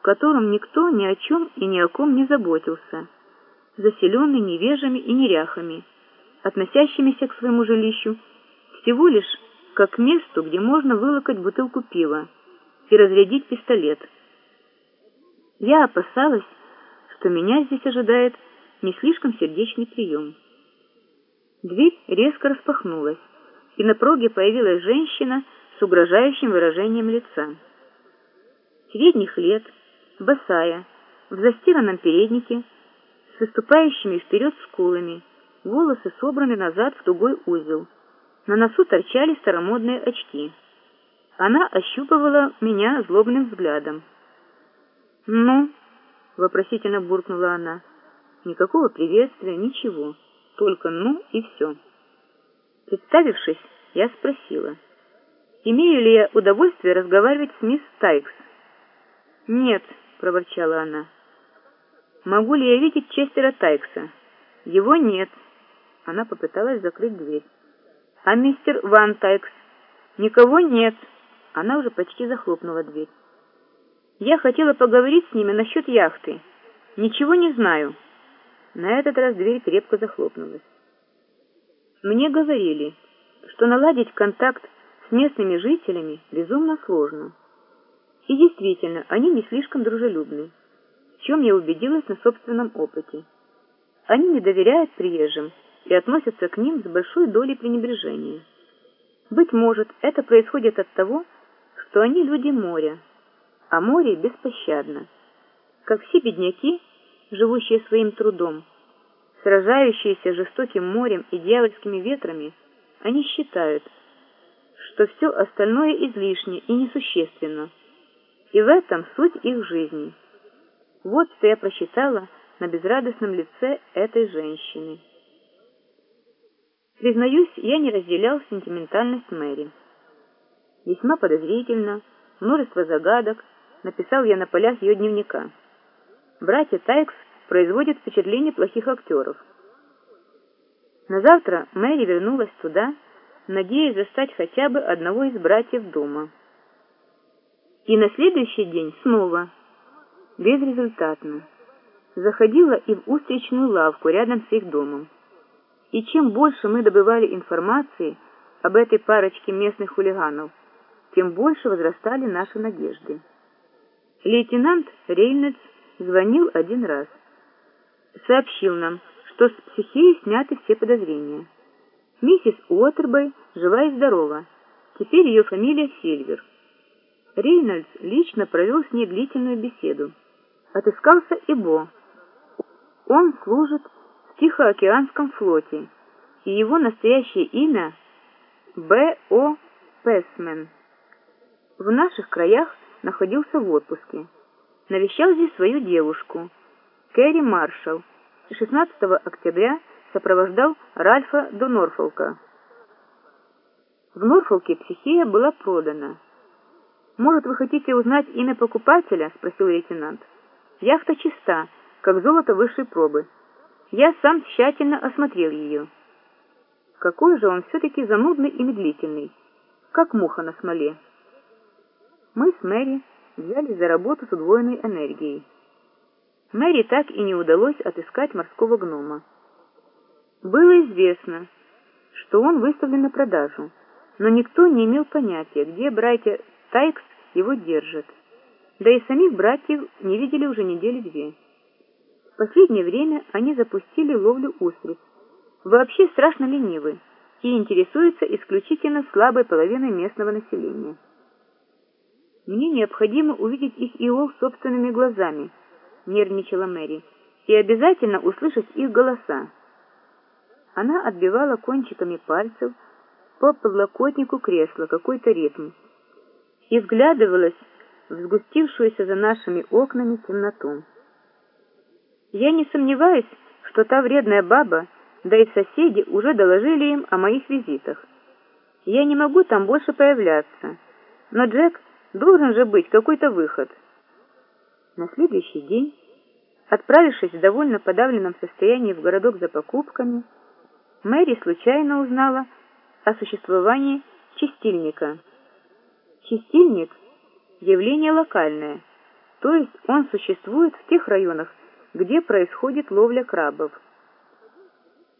в котором никто ни о чем и ни о ком не заботился, заселенный невежами и неряхами, относящимися к своему жилищу всего лишь как к месту, где можно вылокать бутылку пива и разрядить пистолет. Я опасалась, что меня здесь ожидает не слишком сердечный прием. Дверь резко распахнулась, и на проге появилась женщина с угрожающим выражением лица. Средних лет, босая, в застиранном переднике, с выступающими вперед скулами, волосы собраны назад в тугой узел. На носу торчали старомодные очки. Она ощупывала меня злобным взглядом. «Ну?» — вопросительно буркнула она. Никакого приветствия, ничего, только «ну» и все. Представившись, я спросила, имею ли я удовольствие разговаривать с мисс Тайкс. «Нет», — проворчала она. «Могу ли я видеть Честера Тайкса?» «Его нет». Она попыталась закрыть дверь. «А мистер Ван Тайкс?» «Никого нет». Она уже почти захлопнула дверь. «Я хотела поговорить с ними насчет яхты. Ничего не знаю». На этот раз дверь крепко захлопнулась. Мне говорили, что наладить контакт с местными жителями безумно сложно. И действительно, они не слишком дружелюбны, в чем я убедилась на собственном опыте. Они не доверяют приезжим и относятся к ним с большой долей пренебрежения. Быть может, это происходит от того, что они люди моря, а море беспощадно. Как все бедняки, живущие своим трудом, сражающиеся жестоким морем и дьявольскими ветрами, они считают, что все остальное излишне и несущественно, и в этом суть их жизни. Вот что я прочитала на безрадостном лице этой женщины. Признаюсь, я не разделял сентиментальность Мэри. Весьма подозрительно, множество загадок, написал я на полях ее дневника. Братья Тайкс производят впечатление плохих актеров. На завтра Мэри вернулась туда, надеясь застать хотя бы одного из братьев дома. И на следующий день снова, безрезультатно, заходила и в устричную лавку рядом с их домом. И чем больше мы добывали информации об этой парочке местных хулиганов, тем больше возрастали наши надежды. Лейтенант Рейнольдс звонил один раз. Сообщил нам, что с психией сняты все подозрения. Миссис Уотербей жива и здорова. Теперь ее фамилия Сильвер. Рейнольдс лично провел с ней длительную беседу. Отыскался и Бо. Он служит Тихоокеанском флоте, и его настоящее имя Б.О. Песмен. В наших краях находился в отпуске. Навещал здесь свою девушку, Кэрри Маршалл, и 16 октября сопровождал Ральфа до Норфолка. В Норфолке психия была продана. «Может, вы хотите узнать имя покупателя?» — спросил лейтенант. «Яхта чиста, как золото высшей пробы». Я сам тщательно осмотрел ее. Какой же он все-таки занудный и медлительный, как муха на смоле. Мы с Мэри взялись за работу с удвоенной энергией. Мэри так и не удалось отыскать морского гнома. Было известно, что он выставлен на продажу, но никто не имел понятия, где братья Тайкс его держат. Да и самих братьев не видели уже недели две последнее время они запустили ловлю устриц. Вообще страшно ленивы и интересуются исключительно слабой половиной местного населения. Мне необходимо увидеть их иол собственными глазами, нервничала Мэри, и обязательно услышать их голоса. Она отбивала кончиками пальцев по подлокотнику кресла какой-то ритм и вглядывалась в сгустившуюся за нашими окнами темноту. Я не сомневаюсь, что та вредная баба, да и соседи уже доложили им о моих визитах. Я не могу там больше появляться, но Джек должен же быть какой-то выход. На следующий день, отправившись в довольно подавленном состоянии в городок за покупками, Мэри случайно узнала о существовании чистильника. Чистильник – явление локальное – То есть он существует в тех районах, где происходит ловля крабов.